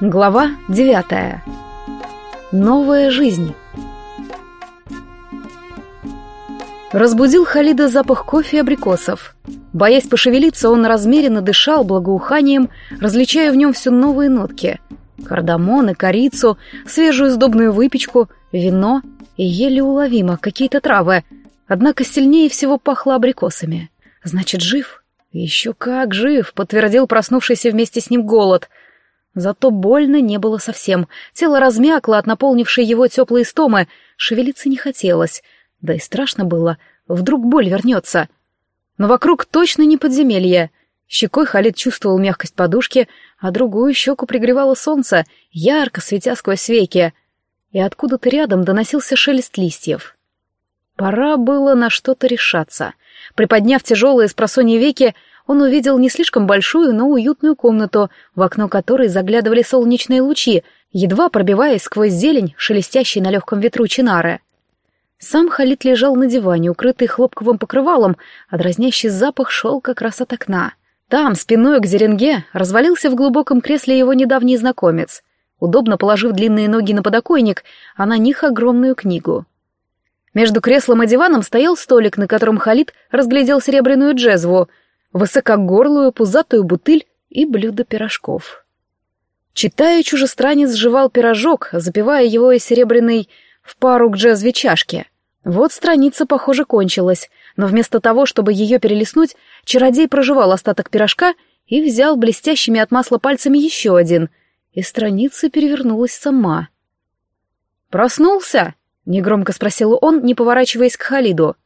Глава девятая. Новая жизнь. Разбудил Халида запах кофе и абрикосов. Боясь пошевелиться, он размеренно дышал благоуханием, различая в нем все новые нотки. Кардамон и корицу, свежую сдобную выпечку, вино и еле уловимо какие-то травы. Однако сильнее всего пахло абрикосами. Значит, жив? Еще как жив, подтвердил проснувшийся вместе с ним голод — Зато больно не было совсем. Тело размякло от наполнившей его теплой стомы. Шевелиться не хотелось. Да и страшно было. Вдруг боль вернется. Но вокруг точно не подземелье. Щекой Халид чувствовал мягкость подушки, а другую щеку пригревало солнце, ярко светя сквозь веки. И откуда-то рядом доносился шелест листьев. Пора было на что-то решаться. Приподняв тяжелые с веки, он увидел не слишком большую, но уютную комнату, в окно которой заглядывали солнечные лучи, едва пробиваясь сквозь зелень, шелестящей на легком ветру чинары. Сам Халид лежал на диване, укрытый хлопковым покрывалом, а дразнящий запах шел как раз от окна. Там, спиной к зеренге, развалился в глубоком кресле его недавний знакомец, удобно положив длинные ноги на подоконник, а на них огромную книгу. Между креслом и диваном стоял столик, на котором Халид разглядел серебряную джезву — высокогорлую пузатую бутыль и блюдо пирожков. Читая, чужестранец жевал пирожок, запивая его из серебряной в пару к джезве чашки. Вот страница, похоже, кончилась, но вместо того, чтобы ее перелистнуть, чародей прожевал остаток пирожка и взял блестящими от масла пальцами еще один, и страница перевернулась сама. «Проснулся?» — негромко спросил он, не поворачиваясь к Халиду.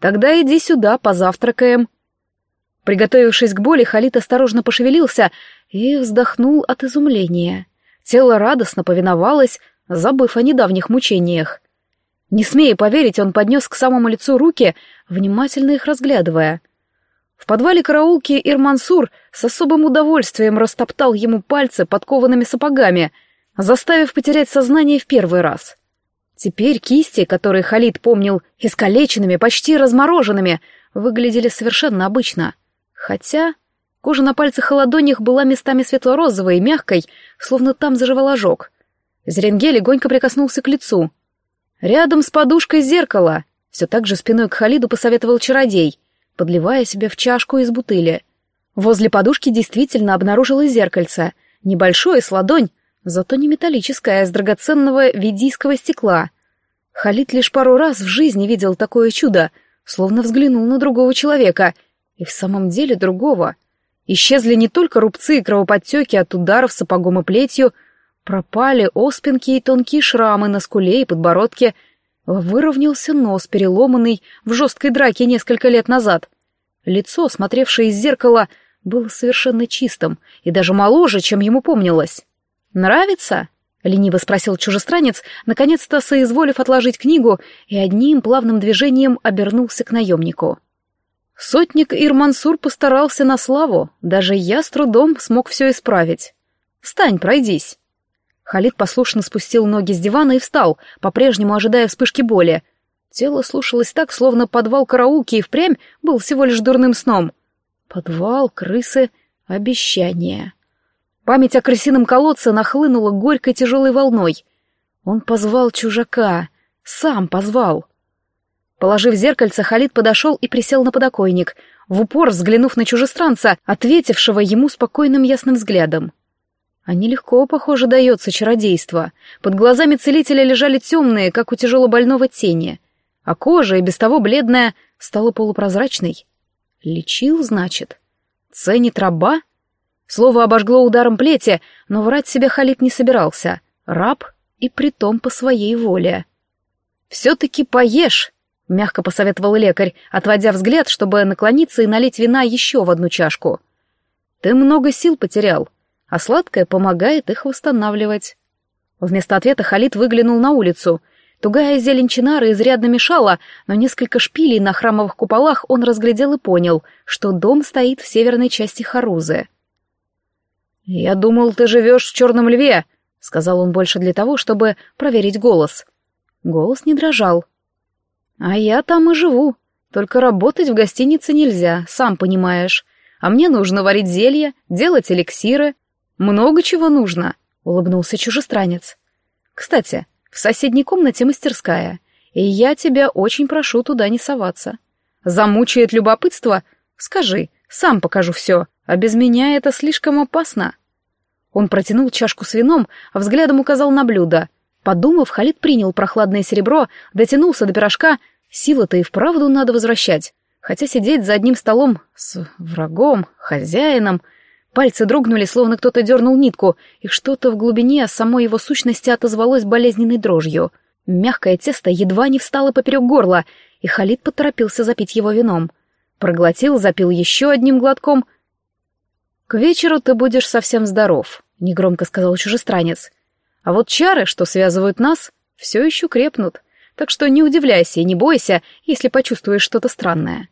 «Тогда иди сюда, позавтракаем». Приготовившись к боли, Халит осторожно пошевелился и вздохнул от изумления. Тело радостно повиновалось, забыв о недавних мучениях. Не смея поверить, он поднес к самому лицу руки, внимательно их разглядывая. В подвале караулки Ирмансур с особым удовольствием растоптал ему пальцы подкованными сапогами, заставив потерять сознание в первый раз. Теперь кисти, которые Халид помнил искалеченными, почти размороженными, выглядели совершенно обычно — Хотя кожа на пальцах и ладонях была местами светло-розовой и мягкой, словно там заживал ожог. Зренге легонько прикоснулся к лицу. «Рядом с подушкой зеркало!» Все так же спиной к Халиду посоветовал чародей, подливая себе в чашку из бутыли. Возле подушки действительно обнаружилось зеркальце, небольшое с ладонь, зато не металлическое, а из драгоценного ведийского стекла. Халид лишь пару раз в жизни видел такое чудо, словно взглянул на другого человека — и в самом деле другого. Исчезли не только рубцы и кровоподтеки от ударов сапогом и плетью, пропали оспинки и тонкие шрамы на скуле и подбородке, выровнялся нос, переломанный в жесткой драке несколько лет назад. Лицо, смотревшее из зеркала, было совершенно чистым и даже моложе, чем ему помнилось. «Нравится?» — лениво спросил чужестранец, наконец-то соизволив отложить книгу и одним плавным движением обернулся к наемнику. Сотник Ирмансур постарался на славу, даже я с трудом смог все исправить. Встань, пройдись. Халид послушно спустил ноги с дивана и встал, по-прежнему ожидая вспышки боли. Тело слушалось так, словно подвал караулки и впрямь был всего лишь дурным сном. Подвал, крысы, обещания. Память о крысином колодце нахлынула горькой тяжелой волной. Он позвал чужака, сам позвал. Положив зеркальце, Халид подошел и присел на подоконник, в упор взглянув на чужестранца, ответившего ему спокойным ясным взглядом. А нелегко, похоже, дается чародейство. Под глазами целителя лежали темные, как у тяжелобольного тени, а кожа, и без того бледная, стала полупрозрачной. Лечил, значит? Ценит раба? Слово обожгло ударом плети, но врать себе Халид не собирался. Раб и притом по своей воле. «Все-таки поешь!» — мягко посоветовал лекарь, отводя взгляд, чтобы наклониться и налить вина еще в одну чашку. «Ты много сил потерял, а сладкое помогает их восстанавливать». Вместо ответа Халид выглянул на улицу. Тугая зелень чинары изрядно мешала, но несколько шпилей на храмовых куполах он разглядел и понял, что дом стоит в северной части Харузы. «Я думал, ты живешь в Черном Льве», — сказал он больше для того, чтобы проверить голос. Голос не дрожал. А я там и живу. Только работать в гостинице нельзя, сам понимаешь. А мне нужно варить зелья, делать эликсиры. Много чего нужно. — улыбнулся чужестранец. «Кстати, в соседней комнате мастерская, и я тебя очень прошу туда не соваться. Замучает любопытство? Скажи, сам покажу все, а без меня это слишком опасно». Он протянул чашку с вином, а взглядом указал на блюдо. Подумав, Халид принял прохладное серебро, дотянулся до пирожка. Силы-то и вправду надо возвращать. Хотя сидеть за одним столом с врагом, хозяином... Пальцы дрогнули, словно кто-то дернул нитку, и что-то в глубине самой его сущности отозвалось болезненной дрожью. Мягкое тесто едва не встало поперек горла, и Халид поторопился запить его вином. Проглотил, запил еще одним глотком. «К вечеру ты будешь совсем здоров», — негромко сказал чужестранец. «А вот чары, что связывают нас, все еще крепнут, так что не удивляйся и не бойся, если почувствуешь что-то странное.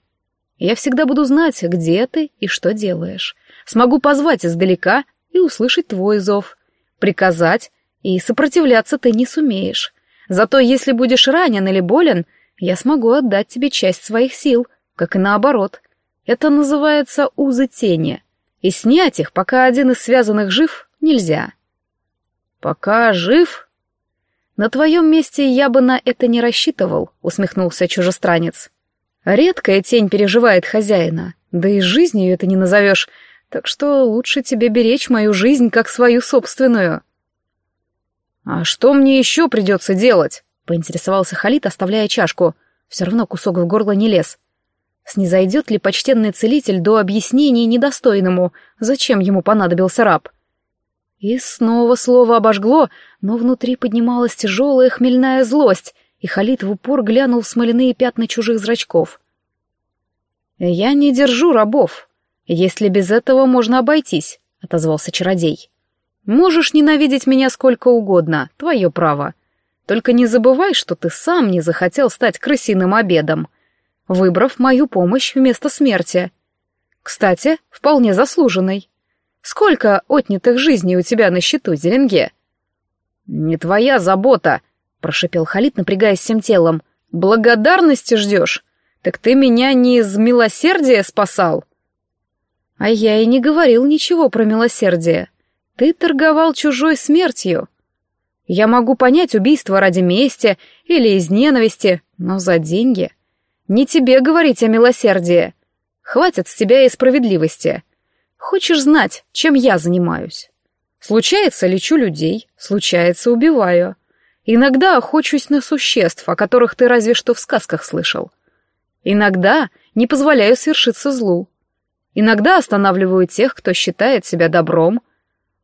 Я всегда буду знать, где ты и что делаешь. Смогу позвать издалека и услышать твой зов. Приказать и сопротивляться ты не сумеешь. Зато если будешь ранен или болен, я смогу отдать тебе часть своих сил, как и наоборот. Это называется узы тени. И снять их, пока один из связанных жив, нельзя. Пока жив? На твоем месте я бы на это не рассчитывал, усмехнулся чужестранец. Редкая тень переживает хозяина, да и жизнью это не назовешь, так что лучше тебе беречь мою жизнь как свою собственную. А что мне еще придется делать? Поинтересовался Халид, оставляя чашку. Все равно кусок в горло не лез. Снизойдет ли почтенный целитель до объяснения недостойному, зачем ему понадобился раб? И снова слово обожгло, но внутри поднималась тяжелая хмельная злость, и Халид в упор глянул в смоляные пятна чужих зрачков. «Я не держу рабов, если без этого можно обойтись», — отозвался чародей. «Можешь ненавидеть меня сколько угодно, твое право. Только не забывай, что ты сам не захотел стать крысиным обедом, выбрав мою помощь вместо смерти. Кстати, вполне заслуженной. Сколько отнятых жизней у тебя на счету, Зеленге?» «Не твоя забота», прошипел Халид, напрягаясь всем телом. «Благодарности ждешь? Так ты меня не из милосердия спасал?» «А я и не говорил ничего про милосердие. Ты торговал чужой смертью. Я могу понять убийство ради мести или из ненависти, но за деньги. Не тебе говорить о милосердии. Хватит с тебя и справедливости. Хочешь знать, чем я занимаюсь?» Случается, лечу людей, случается, убиваю. Иногда охочусь на существ, о которых ты разве что в сказках слышал. Иногда не позволяю свершиться злу. Иногда останавливаю тех, кто считает себя добром.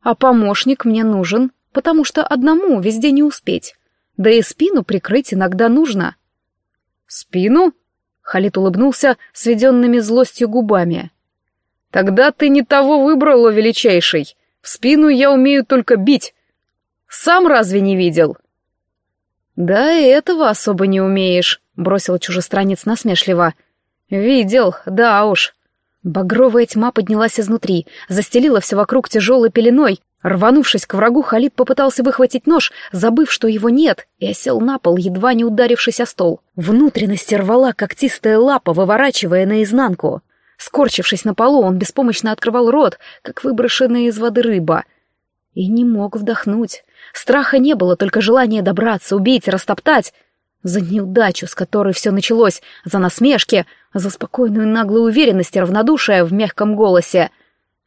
А помощник мне нужен, потому что одному везде не успеть. Да и спину прикрыть иногда нужно. Спину? Халит улыбнулся сведенными злостью губами. Тогда ты не того выбрала, величайший. В спину я умею только бить. Сам разве не видел? — «Да и этого особо не умеешь», — бросил чужестранец насмешливо. «Видел, да уж». Багровая тьма поднялась изнутри, застелила все вокруг тяжелой пеленой. Рванувшись к врагу, Халид попытался выхватить нож, забыв, что его нет, и осел на пол, едва не ударившись о стол. Внутренности рвала когтистая лапа, выворачивая наизнанку. Скорчившись на полу, он беспомощно открывал рот, как выброшенная из воды рыба. И не мог вдохнуть. Страха не было, только желание добраться, убить, растоптать. За неудачу, с которой все началось, за насмешки, за спокойную наглую уверенность и равнодушие в мягком голосе.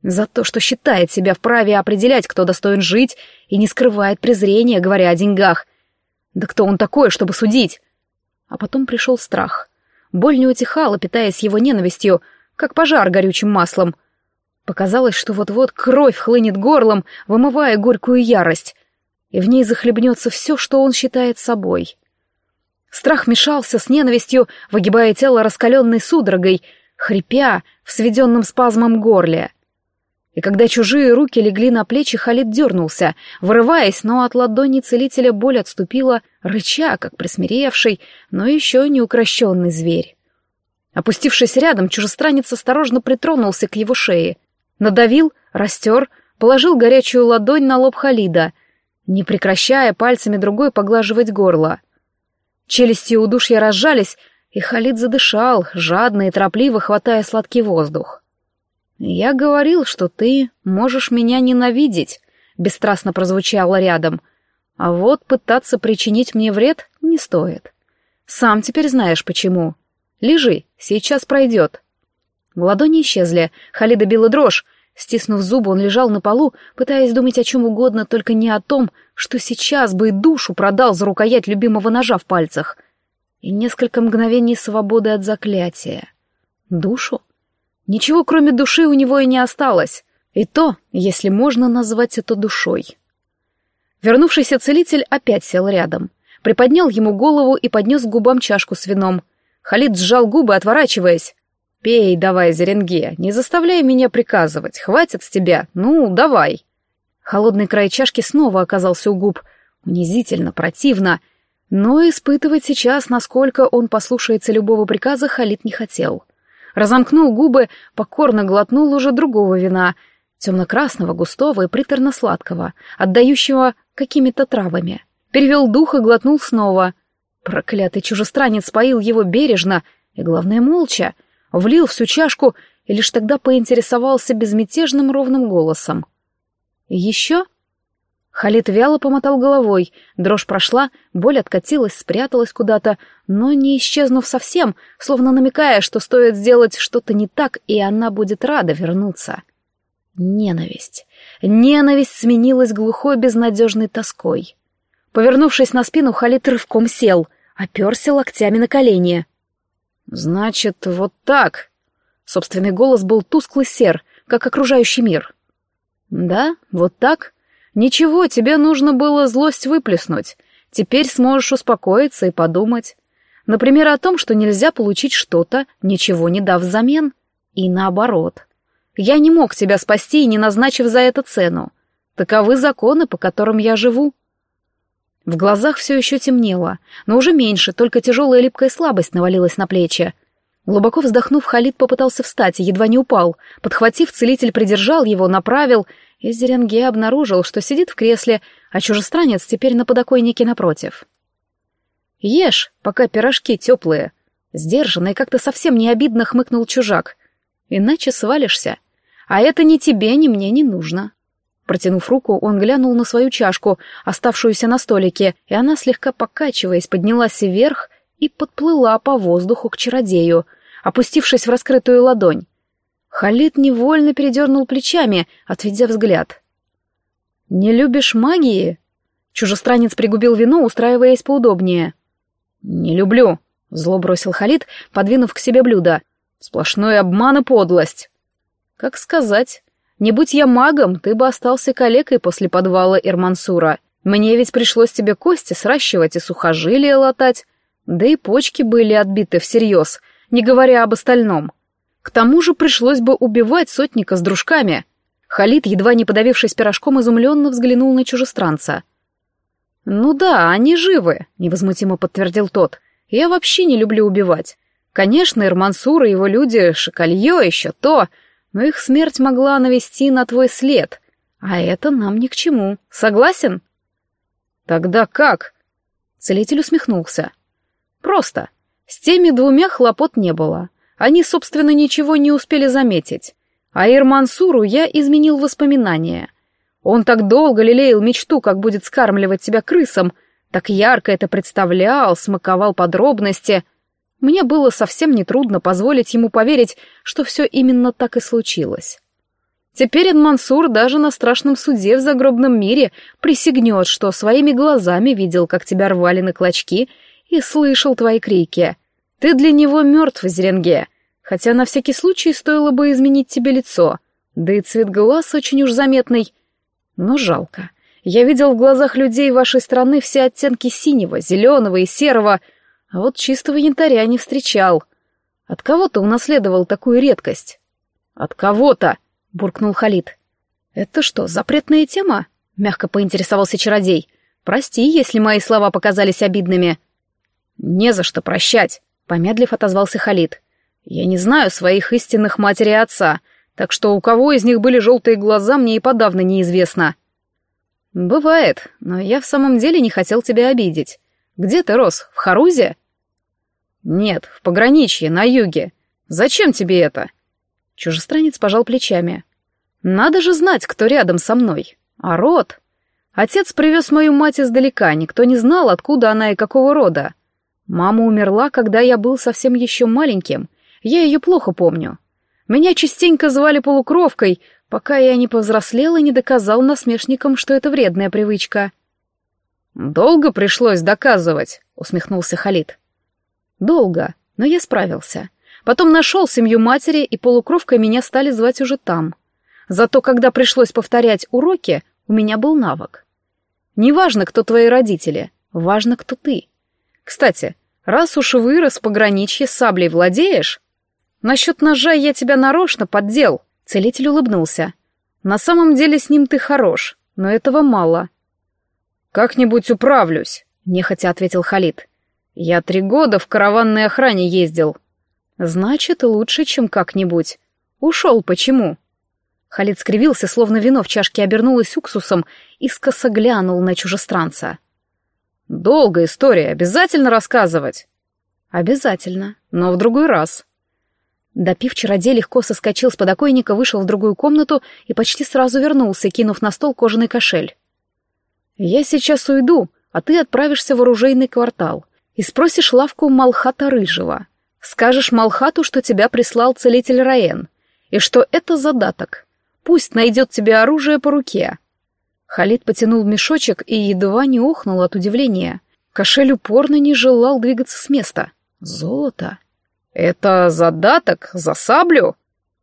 За то, что считает себя вправе определять, кто достоин жить, и не скрывает презрения, говоря о деньгах. Да кто он такой, чтобы судить? А потом пришел страх. Боль не утихала, питаясь его ненавистью, как пожар горючим маслом. Показалось, что вот-вот кровь хлынет горлом, вымывая горькую ярость и в ней захлебнется все, что он считает собой. Страх мешался с ненавистью, выгибая тело раскаленной судорогой, хрипя в сведенном спазмом горле. И когда чужие руки легли на плечи, Халид дернулся, вырываясь, но от ладони целителя боль отступила, рыча, как присмиревший, но еще не укращенный зверь. Опустившись рядом, чужестранец осторожно притронулся к его шее. Надавил, растер, положил горячую ладонь на лоб Халида — не прекращая пальцами другой поглаживать горло. Челюсти удушья разжались, и Халид задышал, жадно и торопливо хватая сладкий воздух. «Я говорил, что ты можешь меня ненавидеть, — бесстрастно прозвучало рядом. «А вот пытаться причинить мне вред не стоит. Сам теперь знаешь почему. Лежи, сейчас пройдет». Ладони исчезли, Халида била дрожь. Стиснув зубы, он лежал на полу, пытаясь думать о чем угодно, только не о том, что сейчас бы и душу продал за рукоять любимого ножа в пальцах. И несколько мгновений свободы от заклятия. Душу? Ничего, кроме души, у него и не осталось. И то, если можно назвать это душой. Вернувшийся целитель опять сел рядом, приподнял ему голову и поднес к губам чашку с вином. Халид сжал губы, отворачиваясь. «Пей давай, Зеренге, не заставляй меня приказывать, хватит с тебя, ну, давай». Холодный край чашки снова оказался у губ. Унизительно, противно. Но испытывать сейчас, насколько он послушается любого приказа, Халид не хотел. Разомкнул губы, покорно глотнул уже другого вина, темно-красного, густого и приторно-сладкого, отдающего какими-то травами. Перевел дух и глотнул снова. Проклятый чужестранец поил его бережно и, главное, молча, влил всю чашку и лишь тогда поинтересовался безмятежным ровным голосом. «Еще?» Халид вяло помотал головой, дрожь прошла, боль откатилась, спряталась куда-то, но не исчезнув совсем, словно намекая, что стоит сделать что-то не так, и она будет рада вернуться. Ненависть. Ненависть сменилась глухой безнадежной тоской. Повернувшись на спину, Халид рывком сел, оперся локтями на колени. «Значит, вот так». Собственный голос был тусклый сер, как окружающий мир. «Да, вот так. Ничего, тебе нужно было злость выплеснуть. Теперь сможешь успокоиться и подумать. Например, о том, что нельзя получить что-то, ничего не дав взамен. И наоборот. Я не мог тебя спасти, не назначив за это цену. Таковы законы, по которым я живу. В глазах все еще темнело, но уже меньше, только тяжелая липкая слабость навалилась на плечи. Глубоко вздохнув, Халид попытался встать и едва не упал. Подхватив, целитель придержал его, направил, и Зеренге обнаружил, что сидит в кресле, а чужестранец теперь на подоконнике напротив. «Ешь, пока пирожки теплые», — сдержанно и как-то совсем не обидно хмыкнул чужак. «Иначе свалишься. А это ни тебе, ни мне не нужно». Протянув руку, он глянул на свою чашку, оставшуюся на столике, и она, слегка покачиваясь, поднялась вверх и подплыла по воздуху к чародею, опустившись в раскрытую ладонь. Халид невольно передернул плечами, отведя взгляд. «Не любишь магии?» Чужестранец пригубил вино, устраиваясь поудобнее. «Не люблю», — зло бросил Халид, подвинув к себе блюдо. «Сплошной обман и подлость». «Как сказать?» Не будь я магом, ты бы остался калекой после подвала Ирмансура. Мне ведь пришлось тебе кости сращивать и сухожилия латать. Да и почки были отбиты всерьез, не говоря об остальном. К тому же пришлось бы убивать сотника с дружками. Халид, едва не подавившись пирожком, изумленно взглянул на чужестранца. «Ну да, они живы», — невозмутимо подтвердил тот. «Я вообще не люблю убивать. Конечно, Ирмансур и его люди — шоколье еще то, но их смерть могла навести на твой след, а это нам ни к чему. Согласен? Тогда как? Целитель усмехнулся. Просто. С теми двумя хлопот не было. Они, собственно, ничего не успели заметить. А Ирмансуру я изменил воспоминания. Он так долго лелеял мечту, как будет скармливать себя крысам, так ярко это представлял, смаковал подробности, мне было совсем нетрудно позволить ему поверить, что все именно так и случилось. Теперь Эдмансур даже на страшном суде в загробном мире присягнет, что своими глазами видел, как тебя рвали на клочки, и слышал твои крики. Ты для него мертв, Зеренге, хотя на всякий случай стоило бы изменить тебе лицо, да и цвет глаз очень уж заметный. Но жалко. Я видел в глазах людей вашей страны все оттенки синего, зеленого и серого — а вот чистого янтаря не встречал. От кого-то унаследовал такую редкость. От кого-то, буркнул Халид. Это что, запретная тема? Мягко поинтересовался чародей. Прости, если мои слова показались обидными. Не за что прощать, помедлив отозвался Халид. Я не знаю своих истинных матери и отца, так что у кого из них были желтые глаза, мне и подавно неизвестно. Бывает, но я в самом деле не хотел тебя обидеть. Где ты рос? В Харузе? «Нет, в пограничье, на юге. Зачем тебе это?» Чужестранец пожал плечами. «Надо же знать, кто рядом со мной. А род? Отец привез мою мать издалека, никто не знал, откуда она и какого рода. Мама умерла, когда я был совсем еще маленьким. Я ее плохо помню. Меня частенько звали полукровкой, пока я не повзрослел и не доказал насмешникам, что это вредная привычка. «Долго пришлось доказывать», — усмехнулся Халид. «Долго, но я справился. Потом нашел семью матери, и полукровкой меня стали звать уже там. Зато когда пришлось повторять уроки, у меня был навык. Неважно, кто твои родители, важно, кто ты. Кстати, раз уж вырос в пограничье, саблей владеешь? Насчет ножа я тебя нарочно поддел. Целитель улыбнулся. На самом деле с ним ты хорош, но этого мало. Как-нибудь управлюсь, нехотя ответил Халид. Я три года в караванной охране ездил. Значит, лучше, чем как-нибудь. Ушел почему? Халид скривился, словно вино в чашке обернулось уксусом, и скосо глянул на чужестранца. «Долгая история, обязательно рассказывать?» «Обязательно, но в другой раз». Допив чародей легко соскочил с подоконника, вышел в другую комнату и почти сразу вернулся, кинув на стол кожаный кошель. «Я сейчас уйду, а ты отправишься в оружейный квартал и спросишь лавку Малхата Рыжего. Скажешь Малхату, что тебя прислал целитель Раен, и что это задаток. Пусть найдет тебе оружие по руке». Халид потянул мешочек и едва не охнул от удивления. Кошель упорно не желал двигаться с места. Золото. «Это задаток? За саблю?»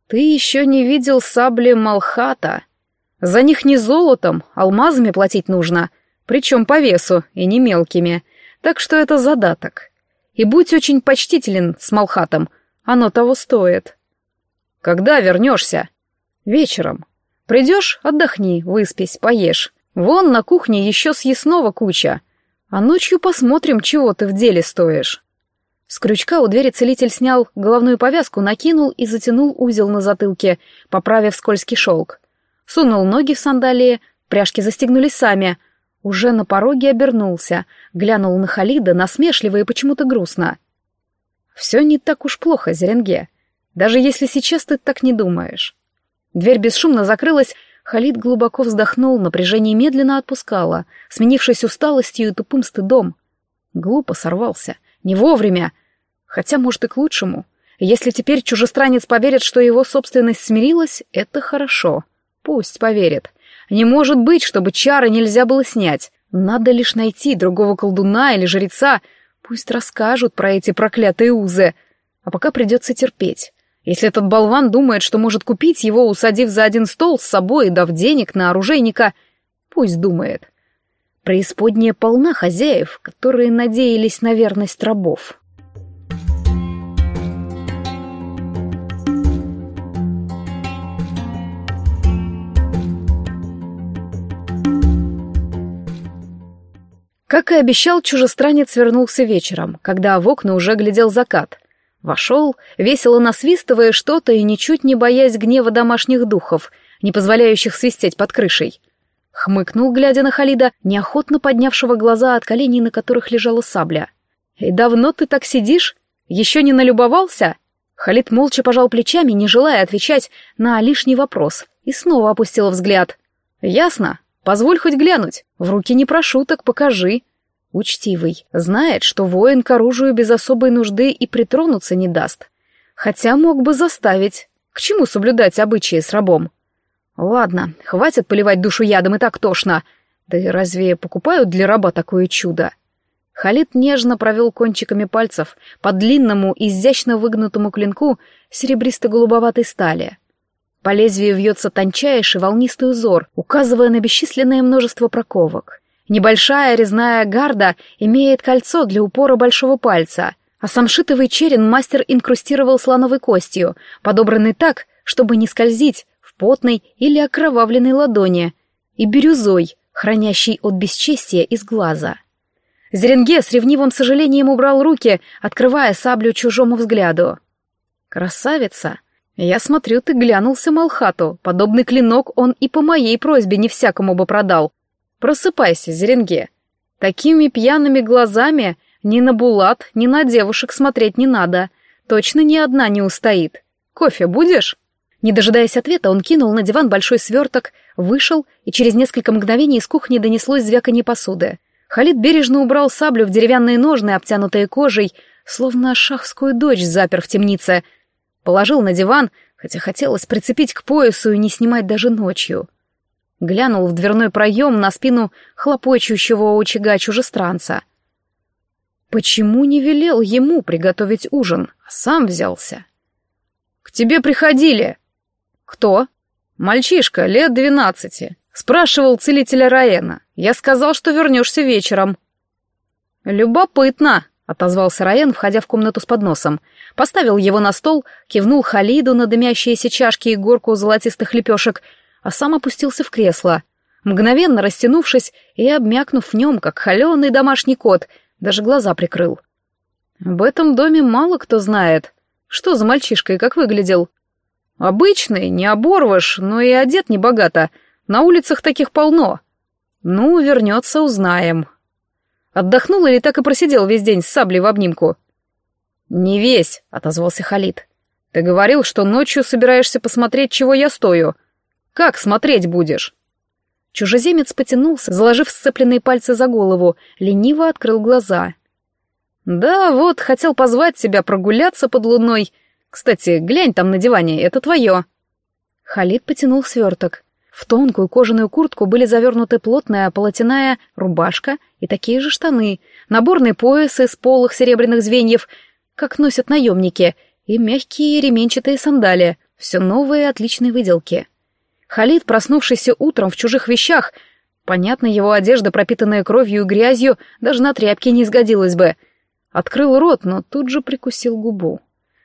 «Ты еще не видел сабли Малхата. За них не золотом, алмазами платить нужно, причем по весу и не мелкими. Так что это задаток. И будь очень почтителен с Малхатом, оно того стоит». «Когда вернешься?» Вечером. Придешь, отдохни, выспись, поешь. Вон на кухне еще съестного куча. А ночью посмотрим, чего ты в деле стоишь. С крючка у двери целитель снял головную повязку, накинул и затянул узел на затылке, поправив скользкий шелк. Сунул ноги в сандалии, пряжки застегнулись сами. Уже на пороге обернулся, глянул на Халида насмешливо и почему-то грустно. «Все не так уж плохо, Зеренге, даже если сейчас ты так не думаешь. Дверь бесшумно закрылась, Халид глубоко вздохнул, напряжение медленно отпускало, сменившись усталостью и тупым стыдом. Глупо сорвался, не вовремя, хотя, может, и к лучшему. Если теперь чужестранец поверит, что его собственность смирилась, это хорошо. Пусть поверит. Не может быть, чтобы чары нельзя было снять. Надо лишь найти другого колдуна или жреца. Пусть расскажут про эти проклятые узы. А пока придется терпеть. Если этот болван думает, что может купить его, усадив за один стол с собой и дав денег на оружейника, пусть думает. Преисподняя полна хозяев, которые надеялись на верность рабов. Как и обещал, чужестранец вернулся вечером, когда в окна уже глядел закат — Вошел, весело насвистывая что-то и ничуть не боясь гнева домашних духов, не позволяющих свистеть под крышей. Хмыкнул, глядя на Халида, неохотно поднявшего глаза от коленей, на которых лежала сабля. «И давно ты так сидишь? Еще не налюбовался?» Халид молча пожал плечами, не желая отвечать на лишний вопрос, и снова опустил взгляд. «Ясно. Позволь хоть глянуть. В руки не прошу, так покажи. Учтивый, знает, что воин к оружию без особой нужды и притронуться не даст. Хотя мог бы заставить. К чему соблюдать обычаи с рабом? Ладно, хватит поливать душу ядом и так тошно. Да и разве покупают для раба такое чудо? Халид нежно провел кончиками пальцев по длинному, изящно выгнутому клинку серебристо-голубоватой стали. По лезвию вьется тончайший волнистый узор, указывая на бесчисленное множество проковок. Небольшая резная гарда имеет кольцо для упора большого пальца, а самшитовый черен мастер инкрустировал слоновой костью, подобранной так, чтобы не скользить в потной или окровавленной ладони, и бирюзой, хранящей от бесчестия из глаза. Зеренге с ревнивым сожалением убрал руки, открывая саблю чужому взгляду. «Красавица! Я смотрю, ты глянулся Малхату. Подобный клинок он и по моей просьбе не всякому бы продал. Просыпайся, Зеренге. Такими пьяными глазами ни на Булат, ни на девушек смотреть не надо. Точно ни одна не устоит. Кофе будешь? Не дожидаясь ответа, он кинул на диван большой сверток, вышел, и через несколько мгновений из кухни донеслось звяканье посуды. Халид бережно убрал саблю в деревянные ножны, обтянутые кожей, словно шахскую дочь запер в темнице. Положил на диван, хотя хотелось прицепить к поясу и не снимать даже ночью. Глянул в дверной проем на спину хлопочущего очага чужестранца. Почему не велел ему приготовить ужин, а сам взялся? «К тебе приходили!» «Кто?» «Мальчишка, лет двенадцати. Спрашивал целителя Раена. Я сказал, что вернешься вечером». «Любопытно», — отозвался Раен, входя в комнату с подносом. Поставил его на стол, кивнул Халиду на дымящиеся чашки и горку золотистых лепешек, а сам опустился в кресло. Мгновенно растянувшись и обмякнув в нем, как холеный домашний кот, даже глаза прикрыл. Об этом доме мало кто знает. Что за мальчишка и как выглядел? Обычный, не оборвыш, но и одет небогато. На улицах таких полно. Ну, вернется, узнаем. Отдохнул или так и просидел весь день с саблей в обнимку? Не весь, отозвался Халид. Ты говорил, что ночью собираешься посмотреть, чего я стою. Как смотреть будешь? Чужеземец потянулся, заложив сцепленные пальцы за голову, лениво открыл глаза. «Да, вот, хотел позвать тебя прогуляться под луной, кстати, глянь там на диване, это твое». Халид потянул сверток. В тонкую кожаную куртку были завернуты плотная полотяная рубашка и такие же штаны, наборный пояс из полых серебряных звеньев, как носят наемники, и мягкие ременчатые сандали, все новые отличные выделки. Халид, проснувшийся утром в чужих вещах, понятно, его одежда, пропитанная кровью и грязью, даже на тряпке не сгодилась бы, открыл рот, но тут же прикусил губу.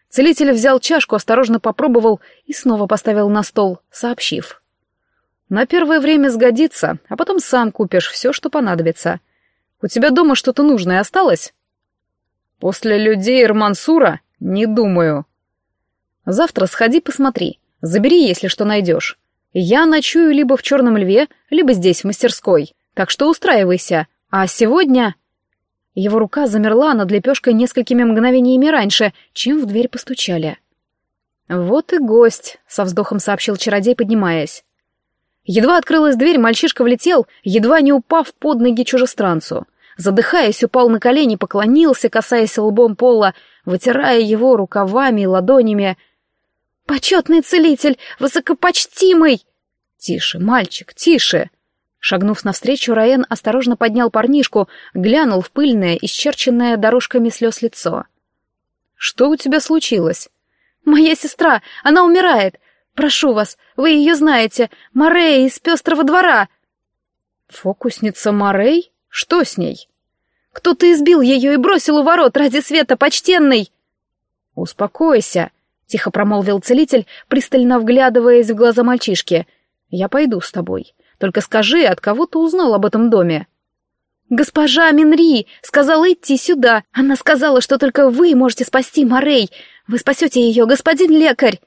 Целитель взял чашку, осторожно попробовал и снова поставил на стол, сообщив. «На первое время сгодится, а потом сам купишь все, что понадобится. У тебя дома что-то нужное осталось?» «После людей Ирмансура? Не думаю». «Завтра сходи посмотри, забери, если что найдешь. Я ночую либо в Черном Льве, либо здесь, в мастерской, так что устраивайся. А сегодня...» Его рука замерла над лепешкой несколькими мгновениями раньше, чем в дверь постучали. «Вот и гость», — со вздохом сообщил чародей, поднимаясь. Едва открылась дверь, мальчишка влетел, едва не упав под ноги чужестранцу. Задыхаясь, упал на колени, поклонился, касаясь лбом пола, вытирая его рукавами и ладонями. «Почетный целитель! Высокопочтимый!» «Тише, мальчик, тише!» Шагнув навстречу, Раен осторожно поднял парнишку, глянул в пыльное, исчерченное дорожками слез лицо. «Что у тебя случилось?» «Моя сестра! Она умирает! Прошу вас, вы ее знаете! Морей из пестрого двора!» «Фокусница Морей? Что с ней?» «Кто-то избил ее и бросил у ворот ради света, почтенный!» «Успокойся», — тихо промолвил целитель, пристально вглядываясь в глаза мальчишки. «Я пойду с тобой. Только скажи, от кого ты узнал об этом доме?» «Госпожа Минри сказала идти сюда. Она сказала, что только вы можете спасти Морей. Вы спасете ее, господин лекарь!»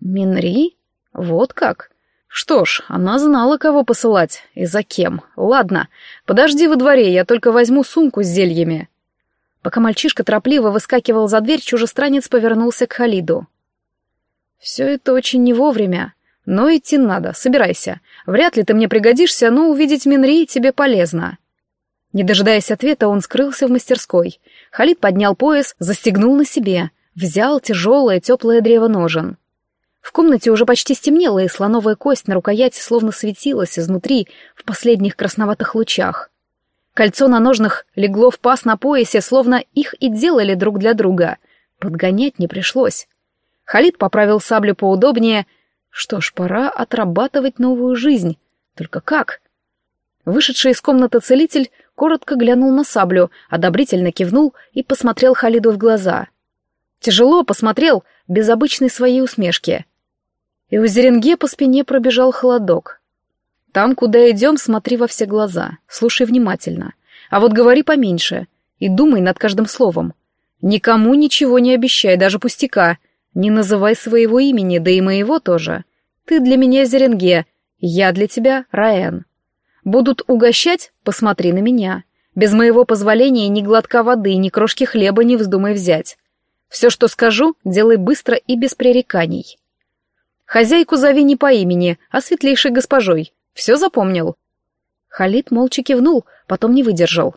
«Минри? Вот как? Что ж, она знала, кого посылать и за кем. Ладно, подожди во дворе, я только возьму сумку с зельями». Пока мальчишка торопливо выскакивал за дверь, чужестранец повернулся к Халиду. «Все это очень не вовремя. Но идти надо, собирайся. Вряд ли ты мне пригодишься, но увидеть Минри тебе полезно. Не дожидаясь ответа, он скрылся в мастерской. Халид поднял пояс, застегнул на себе, взял тяжелое теплое древо ножен. В комнате уже почти стемнело, и слоновая кость на рукояти словно светилась изнутри в последних красноватых лучах. Кольцо на ножнах легло в паз на поясе, словно их и делали друг для друга. Подгонять не пришлось. Халид поправил саблю поудобнее — что ж, пора отрабатывать новую жизнь. Только как? Вышедший из комнаты целитель коротко глянул на саблю, одобрительно кивнул и посмотрел Халиду в глаза. Тяжело посмотрел, без обычной своей усмешки. И у Зеренге по спине пробежал холодок. Там, куда идем, смотри во все глаза, слушай внимательно. А вот говори поменьше и думай над каждым словом. Никому ничего не обещай, даже пустяка — не называй своего имени, да и моего тоже. Ты для меня Зеренге, я для тебя Раэн. Будут угощать? Посмотри на меня. Без моего позволения ни глотка воды, ни крошки хлеба не вздумай взять. Все, что скажу, делай быстро и без пререканий. Хозяйку зови не по имени, а светлейшей госпожой. Все запомнил?» Халид молча кивнул, потом не выдержал.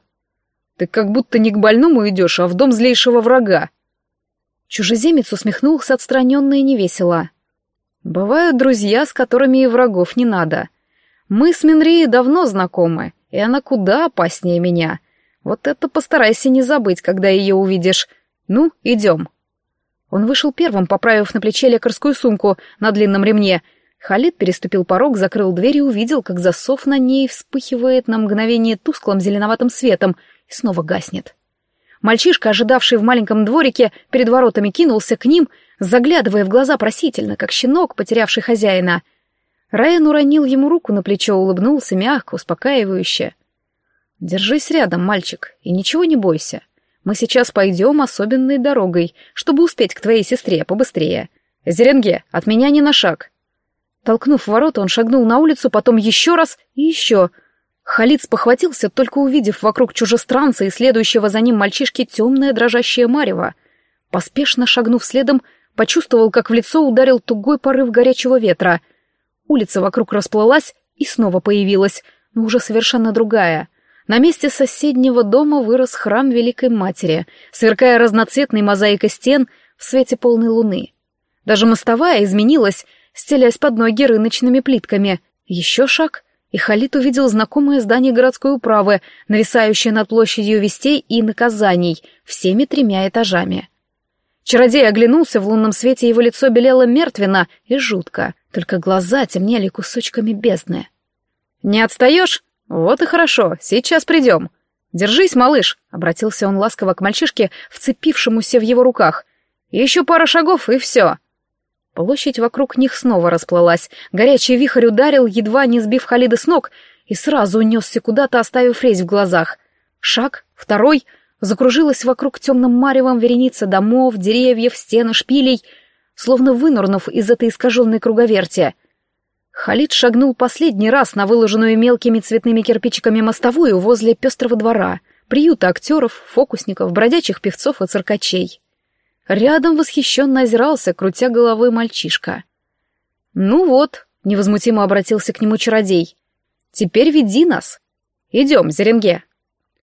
«Ты как будто не к больному идешь, а в дом злейшего врага». Чужеземец усмехнулся отстраненно и невесело. «Бывают друзья, с которыми и врагов не надо. Мы с Минрией давно знакомы, и она куда опаснее меня. Вот это постарайся не забыть, когда ее увидишь. Ну, идем». Он вышел первым, поправив на плече лекарскую сумку на длинном ремне. Халид переступил порог, закрыл дверь и увидел, как засов на ней вспыхивает на мгновение тусклым зеленоватым светом и снова гаснет. Мальчишка, ожидавший в маленьком дворике перед воротами, кинулся к ним, заглядывая в глаза просительно, как щенок, потерявший хозяина. Райан уронил ему руку на плечо, улыбнулся мягко, успокаивающе. «Держись рядом, мальчик, и ничего не бойся. Мы сейчас пойдем особенной дорогой, чтобы успеть к твоей сестре побыстрее. Зеренге, от меня не на шаг». Толкнув ворота, он шагнул на улицу, потом еще раз и еще. Халид похватился, только увидев вокруг чужестранца и следующего за ним мальчишки темное дрожащее марево. Поспешно шагнув следом, почувствовал, как в лицо ударил тугой порыв горячего ветра. Улица вокруг расплылась и снова появилась, но уже совершенно другая — на месте соседнего дома вырос храм Великой Матери, сверкая разноцветной мозаикой стен в свете полной луны. Даже мостовая изменилась, стелясь под ноги рыночными плитками. Еще шаг, и Халит увидел знакомое здание городской управы, нависающее над площадью вестей и наказаний, всеми тремя этажами. Чародей оглянулся, в лунном свете его лицо белело мертвенно и жутко, только глаза темнели кусочками бездны. «Не отстаешь?» «Вот и хорошо, сейчас придем. Держись, малыш», — обратился он ласково к мальчишке, вцепившемуся в его руках. «Еще пара шагов, и все». Площадь вокруг них снова расплылась. Горячий вихрь ударил, едва не сбив Халида с ног, и сразу унесся куда-то, оставив резь в глазах. Шаг, второй, закружилась вокруг темным маревом вереница домов, деревьев, стен шпилей, словно вынурнув из этой искаженной круговерти — Халид шагнул последний раз на выложенную мелкими цветными кирпичиками мостовую возле пестрого двора, приюта актеров, фокусников, бродячих певцов и циркачей. Рядом восхищенно озирался, крутя головой мальчишка. «Ну вот», — невозмутимо обратился к нему чародей, — «теперь веди нас. Идем, Зеренге».